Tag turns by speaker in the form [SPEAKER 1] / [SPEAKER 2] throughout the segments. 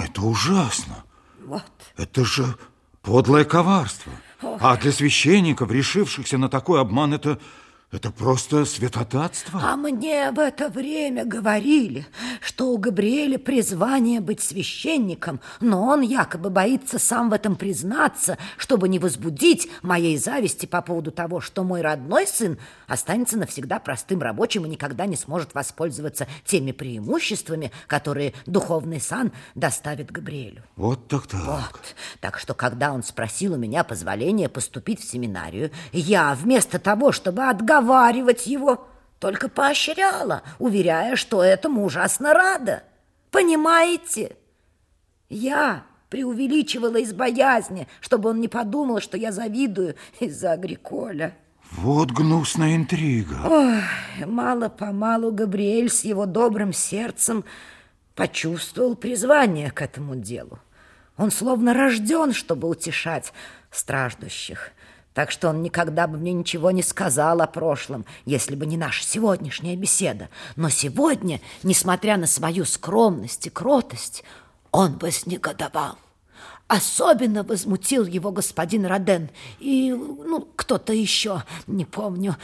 [SPEAKER 1] Но это ужасно.
[SPEAKER 2] Вот.
[SPEAKER 1] Это же подлое коварство. А для священников, решившихся на такой обман, это это просто святотатство.
[SPEAKER 2] А мне в это время говорили, что у Габриэля призвание быть священником, но он якобы боится сам в этом признаться, чтобы не возбудить моей зависти по поводу того, что мой родной сын останется навсегда простым рабочим и никогда не сможет воспользоваться теми преимуществами, которые духовный сан доставит Габриэлю.
[SPEAKER 1] Вот так так.
[SPEAKER 2] Вот. Так что, когда он спросил у меня позволения поступить в семинарию, я вместо того, чтобы отговаривать, уговаривать его, только поощряла, уверяя, что этому ужасно рада. Понимаете? Я преувеличивала из боязни, чтобы он не подумал, что я завидую из-за Агриколя.
[SPEAKER 1] Вот гнусная интрига.
[SPEAKER 2] Ой, мало-помалу Габриэль с его добрым сердцем почувствовал призвание к этому делу. Он словно рожден, чтобы утешать страждущих. Так что он никогда бы мне ничего не сказал о прошлом, если бы не наша сегодняшняя беседа. Но сегодня, несмотря на свою скромность и кротость, он вознегодовал. Особенно возмутил его господин Роден и, ну, кто-то еще, не помню.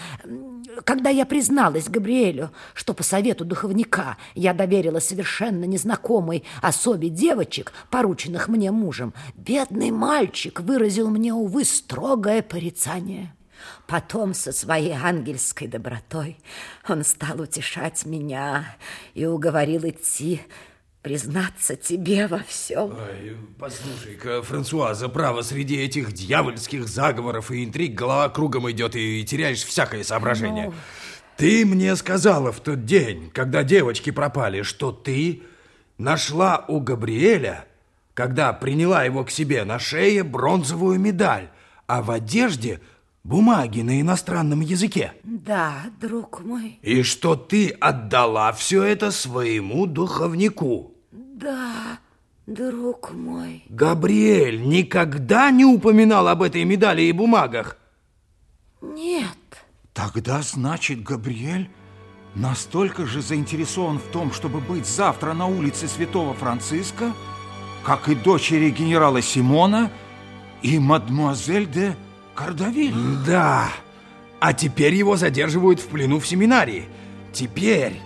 [SPEAKER 2] Когда я призналась Габриэлю, что по совету духовника я доверила совершенно незнакомой особе девочек, порученных мне мужем, бедный мальчик выразил мне, увы, строгое порицание. Потом со своей ангельской добротой он стал утешать меня и уговорил идти признаться тебе во всем.
[SPEAKER 3] Послушай-ка, Франсуаза, право, среди этих дьявольских заговоров и интриг голова кругом идет и теряешь всякое соображение. Ну... Ты мне сказала в тот день, когда девочки пропали, что ты нашла у Габриэля, когда приняла его к себе на шее бронзовую медаль, а в одежде бумаги на иностранном языке.
[SPEAKER 2] Да, друг мой.
[SPEAKER 3] И что ты отдала все это своему духовнику.
[SPEAKER 2] Да, друг мой.
[SPEAKER 3] Габриэль никогда не упоминал об этой медали и бумагах?
[SPEAKER 2] Нет.
[SPEAKER 1] Тогда, значит, Габриэль настолько же заинтересован в том, чтобы быть завтра на улице Святого Франциска, как и дочери генерала Симона и мадмуазель де Кардавиль.
[SPEAKER 3] Да, а теперь его задерживают в плену в семинарии. Теперь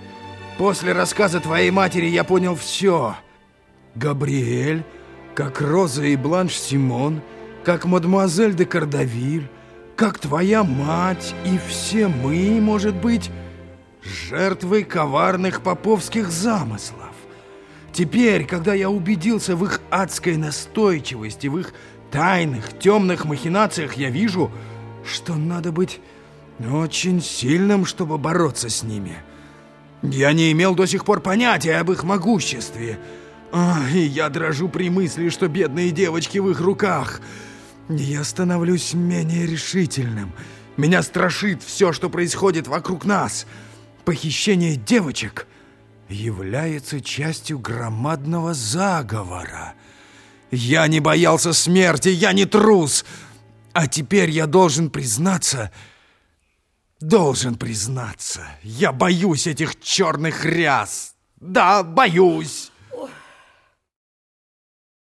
[SPEAKER 3] После рассказа твоей матери я понял все. Габриэль, как Роза и Бланш Симон, как мадемуазель де Кардавиль, как твоя мать и все мы, может быть, жертвой коварных поповских замыслов. Теперь, когда я убедился в их адской настойчивости, в их тайных, темных махинациях, я вижу, что надо быть очень сильным, чтобы бороться с ними. Я не имел до сих пор понятия об их могуществе. И я дрожу при мысли, что бедные девочки в их руках. Я становлюсь менее решительным. Меня страшит все, что происходит вокруг нас. Похищение девочек является частью громадного заговора. Я не боялся смерти, я не трус. А теперь я должен признаться, Должен признаться, я боюсь этих черных ряс. Да, боюсь.